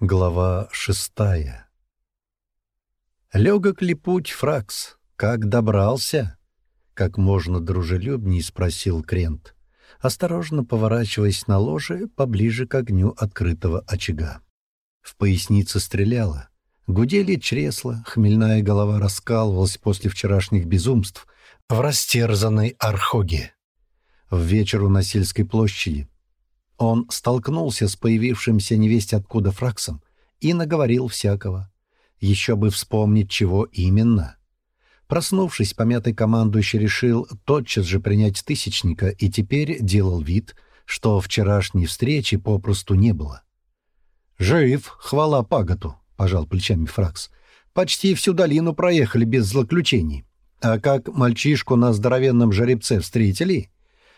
Глава шестая. Легок ли путь, Фракс? Как добрался? Как можно дружелюбней спросил Крент, осторожно поворачиваясь на ложе поближе к огню открытого очага. В пояснице стреляло. Гудели чресла, хмельная голова раскалывалась после вчерашних безумств в растерзанной архоге. В вечер у Насильской площади он столкнулся с появившимся невесть откуда фраксом и наговорил всякого. Еще бы вспомнить, чего именно. Проснувшись, помятый командующий решил тотчас же принять тысячника и теперь делал вид, что вчерашней встречи попросту не было. «Жив, хвала паготу», — пожал плечами Фракс. «Почти всю долину проехали без злоключений. А как мальчишку на здоровенном жеребце встретили?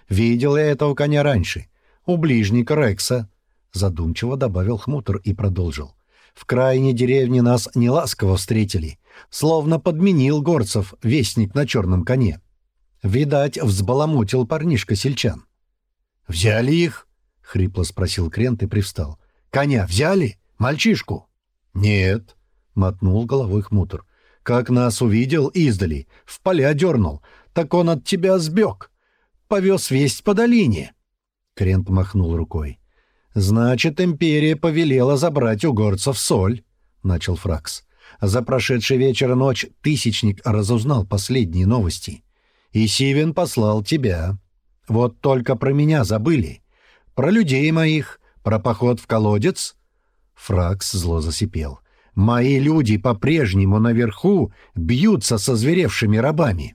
Видел я этого коня раньше. У уближни Рекса. Задумчиво добавил хмутер и продолжил. В крайней деревне нас неласково встретили. Словно подменил горцев вестник на черном коне. Видать, взбаламутил парнишка сельчан. «Взяли их?» — хрипло спросил Крент и привстал. «Коня взяли? Мальчишку?» «Нет», — мотнул головой хмутер. «Как нас увидел издали, в поля дернул, так он от тебя сбег. Повез весть по долине». Крент махнул рукой. «Значит, империя повелела забрать у горцев соль», — начал Фракс. За прошедший вечер и ночь Тысячник разузнал последние новости. «И Сивен послал тебя. Вот только про меня забыли. Про людей моих, про поход в колодец». Фракс зло засипел. «Мои люди по-прежнему наверху бьются со зверевшими рабами».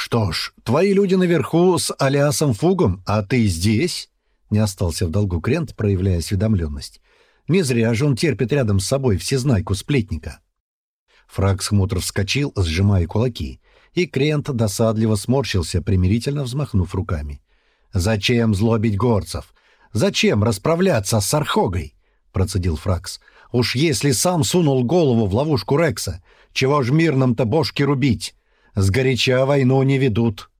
«Что ж, твои люди наверху с Алиасом Фугом, а ты здесь?» Не остался в долгу Крент, проявляя осведомленность. Не зря же он терпит рядом с собой всезнайку сплетника. Фракс хмутро вскочил, сжимая кулаки, и Крент досадливо сморщился, примирительно взмахнув руками. «Зачем злобить горцев? Зачем расправляться с Архогой?» — процедил Фракс. «Уж если сам сунул голову в ловушку Рекса, чего ж мирным-то бошки рубить? сгоряча войну не ведут.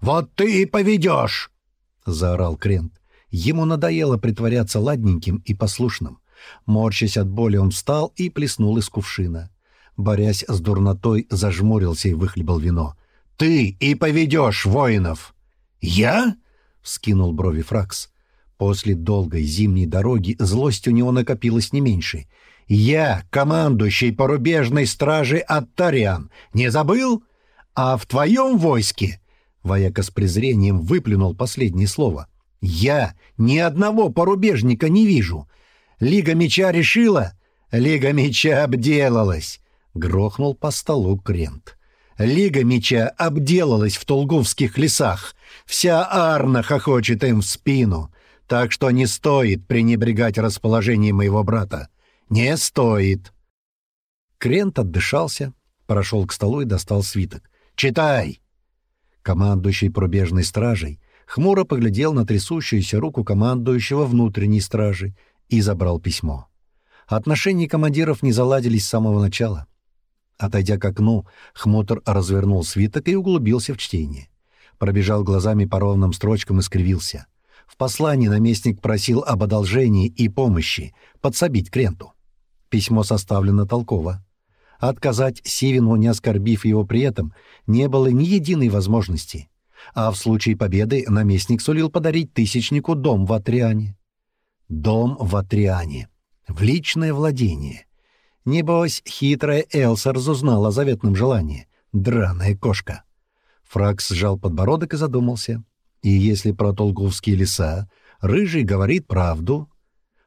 Вот ты и поведешь!» — заорал Крент. Ему надоело притворяться ладненьким и послушным. Морщась от боли, он встал и плеснул из кувшина. Борясь с дурнотой, зажмурился и выхлебал вино. «Ты и поведешь воинов!» «Я?» — Скинул брови Фракс. После долгой зимней дороги злость у него накопилась не меньше. «Я, командующий порубежной стражи от Аттариан, не забыл? А в твоем войске...» Вояка с презрением выплюнул последнее слово. «Я ни одного порубежника не вижу. Лига меча решила, Лига меча обделалась!» Грохнул по столу Крент. «Лига меча обделалась в Толговских лесах. Вся Арна хохочет им в спину. Так что не стоит пренебрегать расположением моего брата. Не стоит!» Крент отдышался, прошел к столу и достал свиток. «Читай!» Командующий пробежной стражей хмуро поглядел на трясущуюся руку командующего внутренней стражи и забрал письмо. Отношения командиров не заладились с самого начала. Отойдя к окну, Хмотор развернул свиток и углубился в чтение. Пробежал глазами по ровным строчкам и скривился. В послании наместник просил об одолжении и помощи подсобить Кренту. Письмо составлено толково. Отказать Сивину, не оскорбив его при этом, не было ни единой возможности. А в случае победы наместник сулил подарить тысячнику дом в Атриане. Дом в Атриане. В личное владение. Небось, хитрая Элса разузнала о заветном желании. Драная кошка. Фракс сжал подбородок и задумался. И если про Толгувские леса Рыжий говорит правду...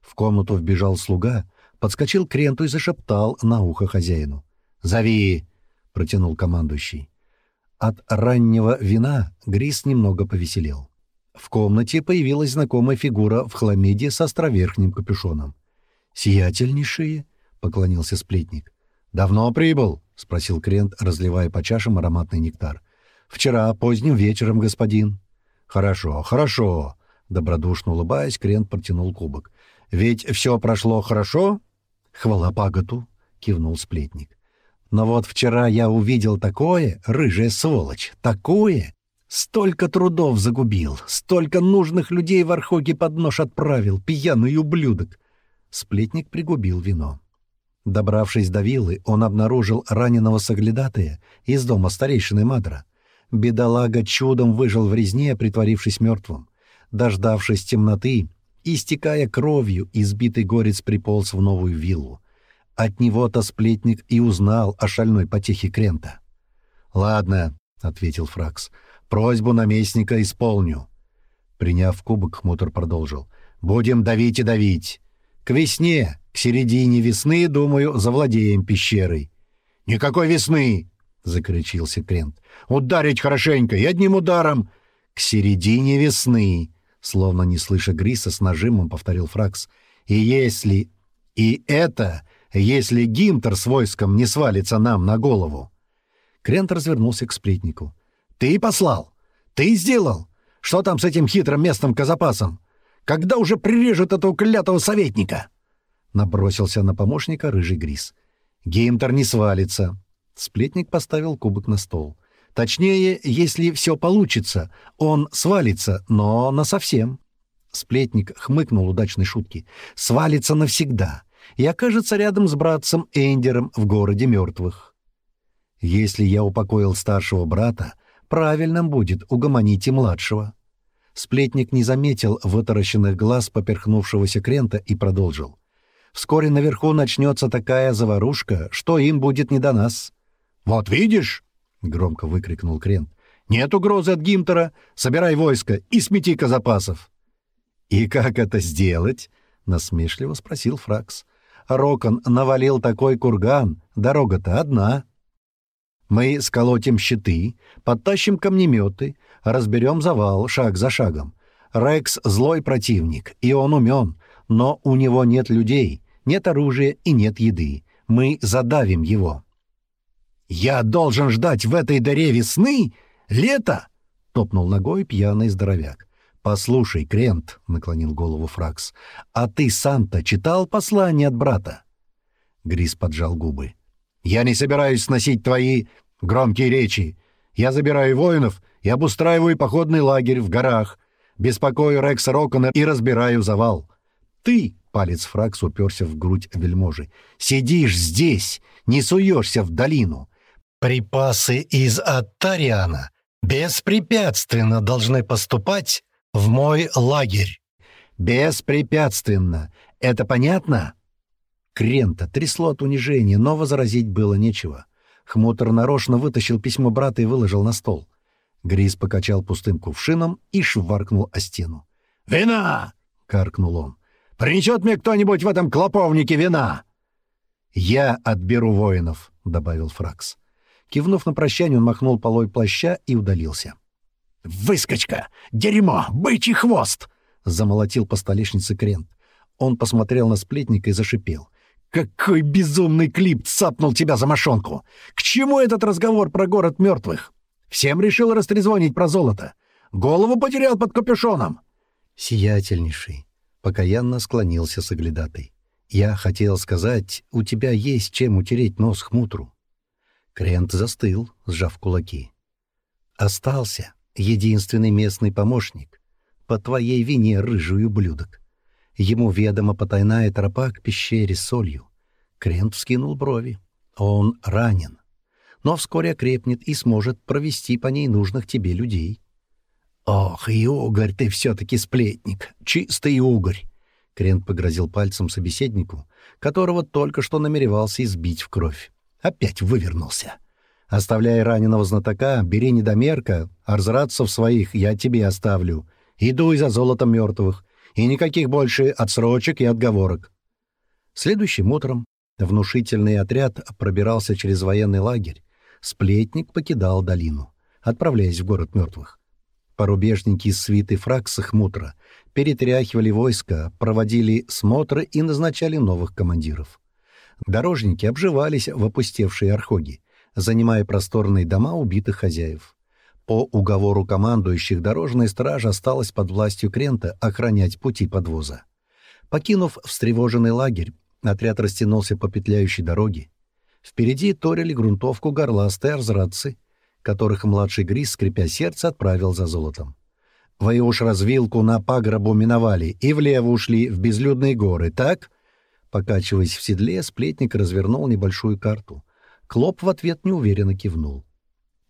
В комнату вбежал слуга, подскочил к ренту и зашептал на ухо хозяину. «Зови!» — протянул командующий. От раннего вина Грис немного повеселел. В комнате появилась знакомая фигура в хламиде с островерхним капюшоном. «Сиятельнейшие!» — поклонился сплетник. «Давно прибыл?» — спросил Крент, разливая по чашам ароматный нектар. «Вчера, поздним вечером, господин». «Хорошо, хорошо!» — добродушно улыбаясь, Крент протянул кубок. «Ведь все прошло хорошо?» «Хвала Паготу!» — кивнул сплетник. Но вот вчера я увидел такое, рыжая сволочь, такое. Столько трудов загубил, столько нужных людей в Архоге под нож отправил, пьяный ублюдок. Сплетник пригубил вино. Добравшись до виллы, он обнаружил раненого соглядатая из дома старейшины Мадра. Бедолага чудом выжил в резне, притворившись мертвым. Дождавшись темноты, истекая кровью, избитый горец приполз в новую виллу — от него-то сплетник и узнал о шальной потехе Крента. «Ладно», — ответил Фракс, — «просьбу наместника исполню». Приняв кубок, хмутор продолжил. «Будем давить и давить. К весне, к середине весны, думаю, завладеем пещерой». «Никакой весны!» — закричился Крент. «Ударить хорошенько и одним ударом!» «К середине весны!» — словно не слыша Гриса, с нажимом повторил Фракс. «И если... И это если Гинтер с войском не свалится нам на голову. Крент развернулся к сплетнику. «Ты послал! Ты сделал! Что там с этим хитрым местным казапасом? Когда уже прирежут этого клятого советника?» Набросился на помощника рыжий гриз. «Гинтер не свалится!» Сплетник поставил кубок на стол. «Точнее, если все получится, он свалится, но насовсем». Сплетник хмыкнул удачной шутки. «Свалится навсегда и окажется рядом с братцем Эндером в городе мертвых. Если я упокоил старшего брата, правильным будет угомонить и младшего. Сплетник не заметил вытаращенных глаз поперхнувшегося крента и продолжил. «Вскоре наверху начнется такая заварушка, что им будет не до нас». «Вот видишь!» — громко выкрикнул крент. «Нет угрозы от Гимтера! Собирай войско и смети-ка запасов!» «И как это сделать?» — насмешливо спросил Фракс. Рокон навалил такой курган, дорога-то одна. Мы сколотим щиты, подтащим камнеметы, разберем завал шаг за шагом. Рекс — злой противник, и он умен, но у него нет людей, нет оружия и нет еды. Мы задавим его. «Я должен ждать в этой дыре весны? Лето?» — топнул ногой пьяный здоровяк. «Послушай, Крент», — наклонил голову Фракс, — «а ты Санта, читал послание от брата?» Грис поджал губы. «Я не собираюсь сносить твои громкие речи. Я забираю воинов и обустраиваю походный лагерь в горах, беспокою Рекса Рокона и разбираю завал. Ты Палец Фракс уперся в грудь вельможи. «Сидишь здесь, не суешься в долину. Припасы из Аттариана беспрепятственно должны поступать в мой лагерь. Беспрепятственно. Это понятно? Крента трясло от унижения, но возразить было нечего. Хмутер нарочно вытащил письмо брата и выложил на стол. Грис покачал пустым кувшином и шваркнул о стену. «Вина!» — каркнул он. «Принесет мне кто-нибудь в этом клоповнике вина?» «Я отберу воинов», — добавил Фракс. Кивнув на прощание, он махнул полой плаща и удалился. «Выскочка! Дерьмо! Бычий хвост!» — замолотил по столешнице Крент. Он посмотрел на сплетника и зашипел. «Какой безумный клип цапнул тебя за мошонку! К чему этот разговор про город мертвых? Всем решил растрезвонить про золото. Голову потерял под капюшоном!» «Сиятельнейший!» — покаянно склонился соглядатый. «Я хотел сказать, у тебя есть чем утереть нос хмутру». Крент застыл, сжав кулаки. «Остался», единственный местный помощник. По твоей вине, рыжий ублюдок. Ему ведома потайная тропа к пещере с солью. Крент вскинул брови. Он ранен. Но вскоре окрепнет и сможет провести по ней нужных тебе людей. «Ох, и угорь ты все-таки сплетник! Чистый угорь!» Крент погрозил пальцем собеседнику, которого только что намеревался избить в кровь. Опять вывернулся оставляя раненого знатока, бери недомерка, арзрадцев своих я тебе оставлю. Иду и за золотом мертвых. И никаких больше отсрочек и отговорок». Следующим утром внушительный отряд пробирался через военный лагерь. Сплетник покидал долину, отправляясь в город мертвых. Порубежники из свиты Фракса Хмутра перетряхивали войско, проводили смотры и назначали новых командиров. Дорожники обживались в опустевшей архоги занимая просторные дома убитых хозяев. По уговору командующих дорожная стража осталась под властью Крента охранять пути подвоза. Покинув встревоженный лагерь, отряд растянулся по петляющей дороге. Впереди торили грунтовку горластые арзрадцы, которых младший Грис, скрипя сердце, отправил за золотом. «Вы уж развилку на пагробу миновали и влево ушли в безлюдные горы, так?» Покачиваясь в седле, сплетник развернул небольшую карту — Клоп в ответ неуверенно кивнул.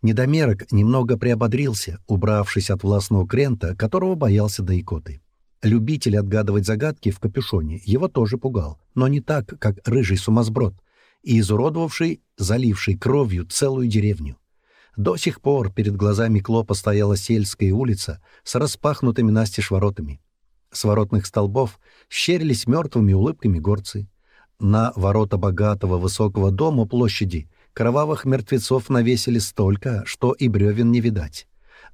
Недомерок немного приободрился, убравшись от властного крента, которого боялся Дайкоты. Любитель отгадывать загадки в капюшоне его тоже пугал, но не так, как рыжий сумасброд, и изуродовавший, заливший кровью целую деревню. До сих пор перед глазами Клопа стояла сельская улица с распахнутыми настежь воротами. С воротных столбов щерились мертвыми улыбками горцы — на ворота богатого высокого дома площади кровавых мертвецов навесили столько, что и бревен не видать.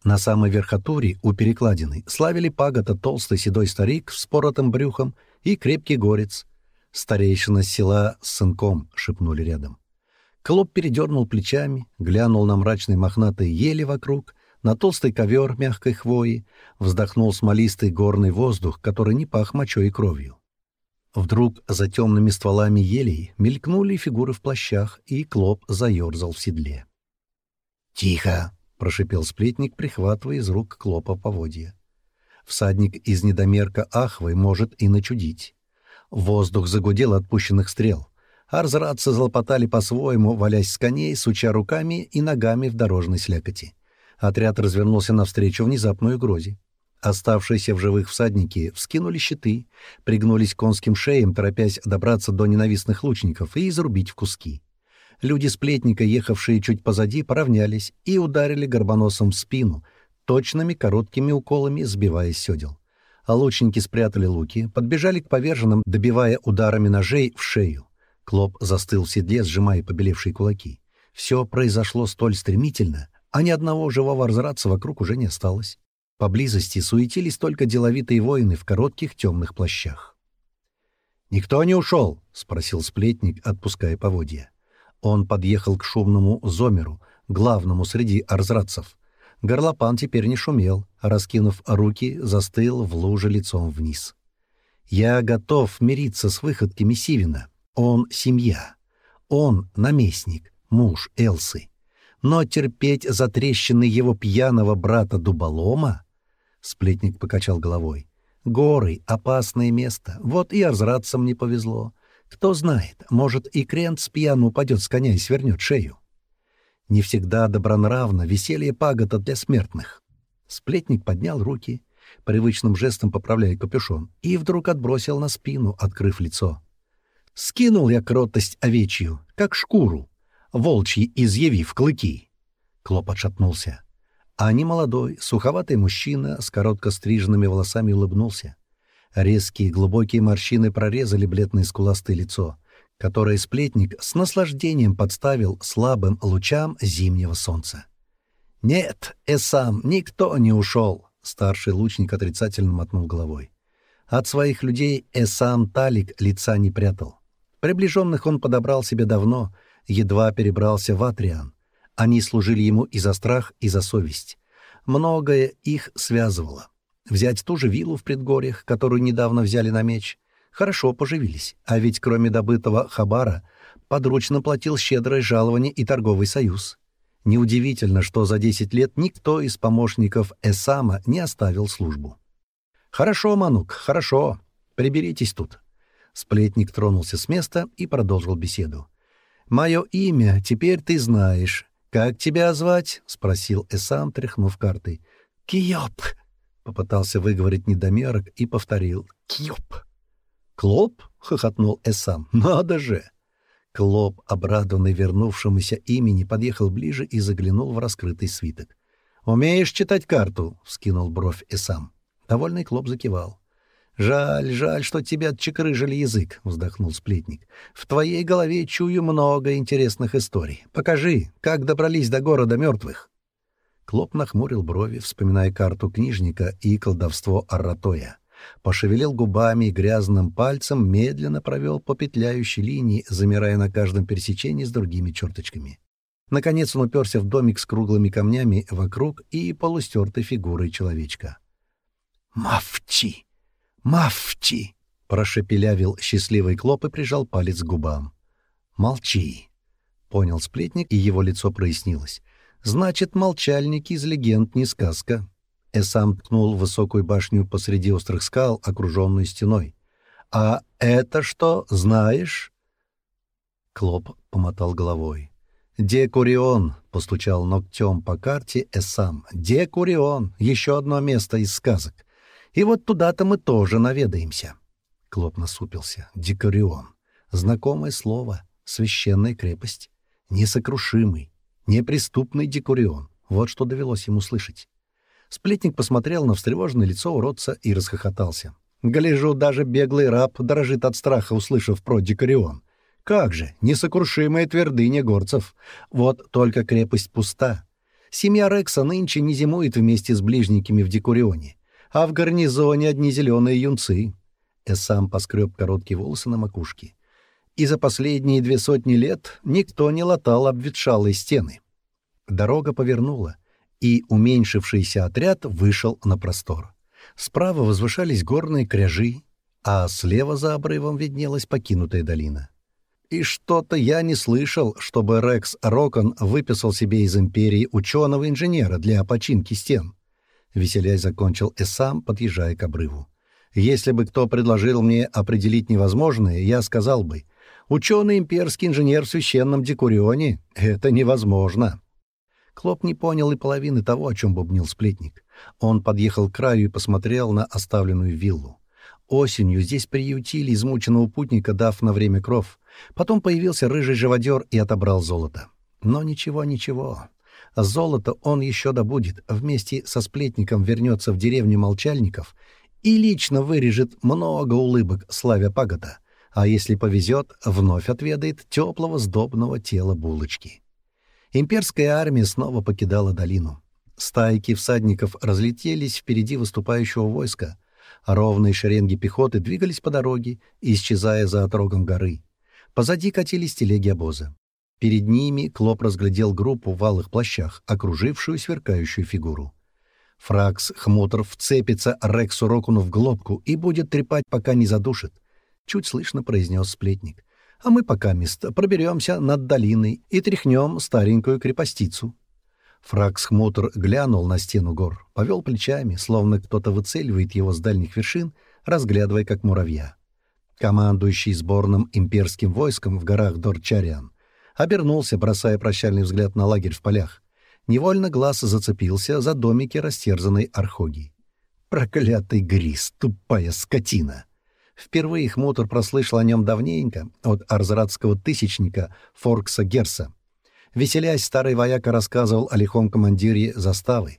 На самой верхотуре у перекладины славили пагота толстый седой старик с поротым брюхом и крепкий горец. Старейшина села с сынком шепнули рядом. Клоп передернул плечами, глянул на мрачные мохнатые ели вокруг, на толстый ковер мягкой хвои, вздохнул смолистый горный воздух, который не пах мочой и кровью. Вдруг за темными стволами елей мелькнули фигуры в плащах, и Клоп заерзал в седле. «Тихо!» — прошипел сплетник, прихватывая из рук Клопа поводья. «Всадник из недомерка Ахвы может и начудить». Воздух загудел отпущенных стрел. Арзратцы залопотали по-своему, валясь с коней, суча руками и ногами в дорожной слякоти. Отряд развернулся навстречу внезапной угрозе. Оставшиеся в живых всадники вскинули щиты, пригнулись конским шеям, торопясь добраться до ненавистных лучников и изрубить в куски. Люди сплетника, ехавшие чуть позади, поравнялись и ударили горбоносом в спину, точными короткими уколами сбивая седел. А лучники спрятали луки, подбежали к поверженным, добивая ударами ножей в шею. Клоп застыл в седле, сжимая побелевшие кулаки. Все произошло столь стремительно, а ни одного живого разраца вокруг уже не осталось. Поблизости суетились только деловитые воины в коротких темных плащах. «Никто не ушел?» — спросил сплетник, отпуская поводья. Он подъехал к шумному Зомеру, главному среди арзрадцев. Горлопан теперь не шумел, раскинув руки, застыл в луже лицом вниз. «Я готов мириться с выходками Сивина. Он — семья. Он — наместник, муж Элсы. Но терпеть затрещины его пьяного брата Дуболома...» Сплетник покачал головой. «Горы — опасное место. Вот и арзрадцам не повезло. Кто знает, может, и крент с пьяну упадет с коня и свернет шею». Не всегда добронравно веселье пагота для смертных. Сплетник поднял руки, привычным жестом поправляя капюшон, и вдруг отбросил на спину, открыв лицо. «Скинул я кротость овечью, как шкуру, волчьи изъявив клыки». Клоп отшатнулся. А немолодой, суховатый мужчина с коротко стриженными волосами улыбнулся. Резкие глубокие морщины прорезали бледное скуластое лицо, которое сплетник с наслаждением подставил слабым лучам зимнего солнца. «Нет, Эсам, никто не ушел!» — старший лучник отрицательно мотнул головой. От своих людей Эсам Талик лица не прятал. Приближенных он подобрал себе давно, едва перебрался в Атриан. Они служили ему и за страх, и за совесть. Многое их связывало. Взять ту же виллу в предгорьях, которую недавно взяли на меч. Хорошо поживились, а ведь кроме добытого хабара подручно платил щедрое жалование и торговый союз. Неудивительно, что за 10 лет никто из помощников Эсама не оставил службу. «Хорошо, Манук, хорошо. Приберитесь тут». Сплетник тронулся с места и продолжил беседу. «Мое имя теперь ты знаешь. «Как тебя звать?» — спросил Эсам, тряхнув картой. «Киоп!» — попытался выговорить недомерок и повторил. «Киоп!» «Клоп?» — хохотнул Эсам. «Надо же!» Клоп, обрадованный вернувшемуся имени, подъехал ближе и заглянул в раскрытый свиток. «Умеешь читать карту?» — вскинул бровь Эсам. Довольный Клоп закивал. «Жаль, жаль, что тебя отчекрыжили язык», — вздохнул сплетник. «В твоей голове чую много интересных историй. Покажи, как добрались до города мертвых». Клоп нахмурил брови, вспоминая карту книжника и колдовство Аратоя. Пошевелил губами и грязным пальцем, медленно провел по петляющей линии, замирая на каждом пересечении с другими черточками. Наконец он уперся в домик с круглыми камнями вокруг и полустертой фигурой человечка. «Мовчи!» «Мавчи!» «Мафти!» — прошепелявил счастливый Клоп и прижал палец к губам. «Молчи!» — понял сплетник, и его лицо прояснилось. «Значит, молчальники из легенд не сказка». Эсам ткнул в высокую башню посреди острых скал, окруженную стеной. «А это что, знаешь?» Клоп помотал головой. «Декурион», — постучал ногтем по карте Эсам. «Декурион, еще одно место из сказок. И вот туда-то мы тоже наведаемся. Клоп насупился. Дикарион. Знакомое слово. Священная крепость. Несокрушимый. Неприступный дикурион. Вот что довелось ему слышать. Сплетник посмотрел на встревоженное лицо уродца и расхохотался. «Гляжу, даже беглый раб дрожит от страха, услышав про дикарион. Как же, несокрушимая твердыня горцев. Вот только крепость пуста. Семья Рекса нынче не зимует вместе с ближниками в Декурионе а в гарнизоне одни зеленые юнцы». сам поскреб короткие волосы на макушке. И за последние две сотни лет никто не латал обветшалые стены. Дорога повернула, и уменьшившийся отряд вышел на простор. Справа возвышались горные кряжи, а слева за обрывом виднелась покинутая долина. И что-то я не слышал, чтобы Рекс Рокон выписал себе из империи ученого-инженера для починки стен. Веселясь закончил и сам, подъезжая к обрыву. Если бы кто предложил мне определить невозможное, я сказал бы, ученый имперский инженер в священном Декурионе — это невозможно. Клоп не понял и половины того, о чем бубнил сплетник. Он подъехал к краю и посмотрел на оставленную виллу. Осенью здесь приютили измученного путника, дав на время кров. Потом появился рыжий живодер и отобрал золото. Но ничего, ничего. Золото он еще добудет, вместе со сплетником вернется в деревню молчальников и лично вырежет много улыбок, славя пагода. А если повезет, вновь отведает теплого сдобного тела булочки. Имперская армия снова покидала долину. Стайки всадников разлетелись впереди выступающего войска. Ровные шеренги пехоты двигались по дороге, исчезая за отрогом горы. Позади катились телеги обоза. Перед ними Клоп разглядел группу в алых плащах, окружившую сверкающую фигуру. Фракс Хмотор вцепится Рексу Рокуну в глотку и будет трепать, пока не задушит, — чуть слышно произнес сплетник. — А мы пока мест проберемся над долиной и тряхнем старенькую крепостицу. Фракс Хмотор глянул на стену гор, повел плечами, словно кто-то выцеливает его с дальних вершин, разглядывая как муравья. Командующий сборным имперским войском в горах Дорчарян обернулся, бросая прощальный взгляд на лагерь в полях. Невольно глаз зацепился за домики растерзанной архоги. «Проклятый Грис, тупая скотина!» Впервые Хмутер прослышал о нем давненько от арзратского тысячника Форкса Герса. Веселясь, старый вояка рассказывал о лихом командире заставы.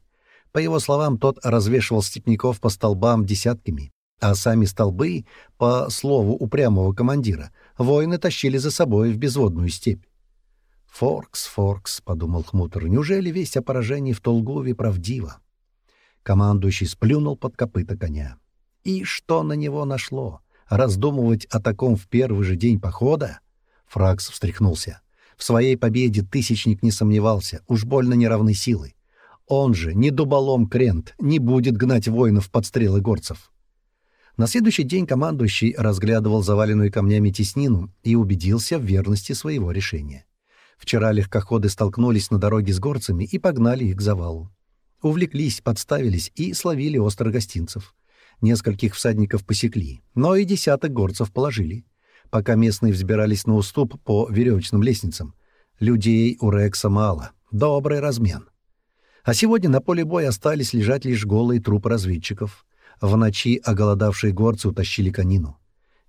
По его словам, тот развешивал степняков по столбам десятками, а сами столбы, по слову упрямого командира, воины тащили за собой в безводную степь. «Форкс, Форкс», — подумал Хмутер, — «неужели весть о поражении в Толгове правдива?» Командующий сплюнул под копыта коня. И что на него нашло? Раздумывать о таком в первый же день похода? Фракс встряхнулся. В своей победе Тысячник не сомневался, уж больно неравны силы. Он же, не дуболом Крент, не будет гнать воинов под стрелы горцев. На следующий день командующий разглядывал заваленную камнями теснину и убедился в верности своего решения. Вчера легкоходы столкнулись на дороге с горцами и погнали их к завалу. Увлеклись, подставились и словили острогостинцев. Нескольких всадников посекли, но и десяток горцев положили. Пока местные взбирались на уступ по веревочным лестницам. Людей у Рекса мало. Добрый размен. А сегодня на поле боя остались лежать лишь голые трупы разведчиков. В ночи оголодавшие горцы утащили конину.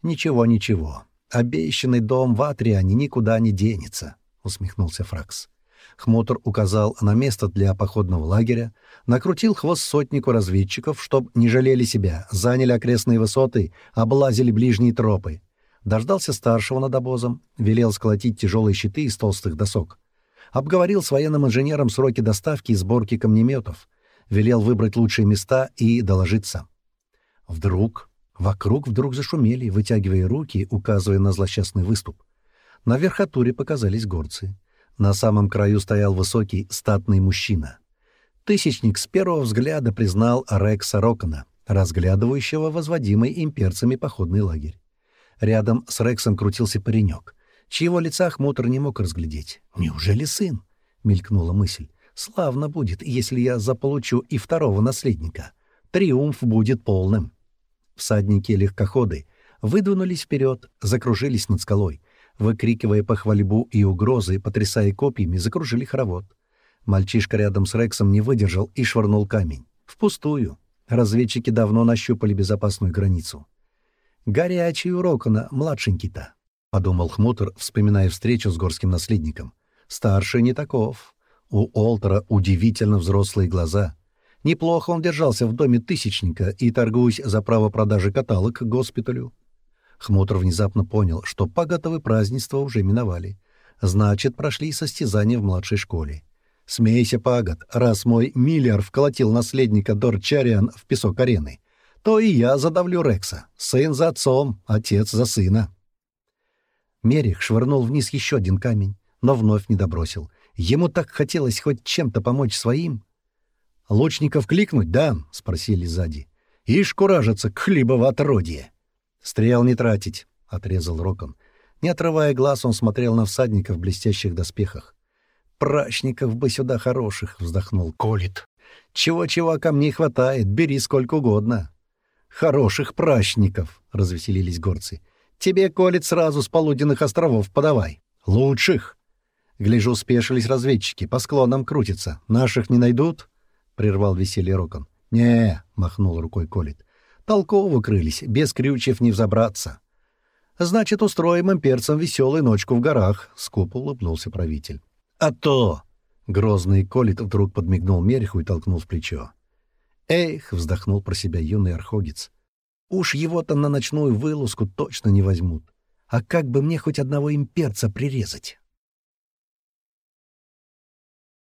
Ничего-ничего. Обещанный дом в Атриане никуда не денется усмехнулся Фракс. Хмотор указал на место для походного лагеря, накрутил хвост сотнику разведчиков, чтоб не жалели себя, заняли окрестные высоты, облазили ближние тропы. Дождался старшего над обозом, велел сколотить тяжелые щиты из толстых досок. Обговорил с военным инженером сроки доставки и сборки камнеметов. Велел выбрать лучшие места и доложиться. Вдруг, вокруг вдруг зашумели, вытягивая руки, указывая на злосчастный выступ. На верхотуре показались горцы. На самом краю стоял высокий, статный мужчина. Тысячник с первого взгляда признал Рекса Рокона, разглядывающего возводимый имперцами походный лагерь. Рядом с Рексом крутился паренек, чьего лица хмутр не мог разглядеть. «Неужели сын?» — мелькнула мысль. «Славно будет, если я заполучу и второго наследника. Триумф будет полным». Всадники-легкоходы выдвинулись вперед, закружились над скалой — выкрикивая похвальбу и угрозы, потрясая копьями, закружили хоровод. Мальчишка рядом с Рексом не выдержал и швырнул камень. Впустую. Разведчики давно нащупали безопасную границу. «Горячий урок на младшенький-то», — подумал Хмутер, вспоминая встречу с горским наследником. «Старший не таков. У Олтера удивительно взрослые глаза». Неплохо он держался в доме Тысячника и, торгуясь за право продажи каталог госпиталю, Хмутр внезапно понял, что паготовы празднества уже миновали. Значит, прошли состязания в младшей школе. Смейся, пагод, раз мой Миллер вколотил наследника Дорчариан в песок арены, то и я задавлю Рекса. Сын за отцом, отец за сына. Мерих швырнул вниз еще один камень, но вновь не добросил. Ему так хотелось хоть чем-то помочь своим. «Лучников кликнуть, да?» — спросили сзади. «Ишь куражится к хлебово отродье!» «Стрел не тратить», — отрезал Рокон. Не отрывая глаз, он смотрел на всадника в блестящих доспехах. «Прачников бы сюда хороших!» — вздохнул Колит. «Чего-чего ко мне хватает, бери сколько угодно». «Хороших прачников!» — развеселились горцы. «Тебе, Колит, сразу с полуденных островов подавай. Лучших!» Гляжу, спешились разведчики, по склонам крутятся. «Наших не найдут?» — прервал веселье Рокон. «Не», — махнул рукой Колит толково крылись, без крючев не взобраться. «Значит, устроим имперцам веселую ночку в горах», — скупо улыбнулся правитель. «А то!» — грозный Колит вдруг подмигнул Мереху и толкнул в плечо. «Эх!» — вздохнул про себя юный архогец. «Уж его-то на ночную вылазку точно не возьмут. А как бы мне хоть одного имперца прирезать?»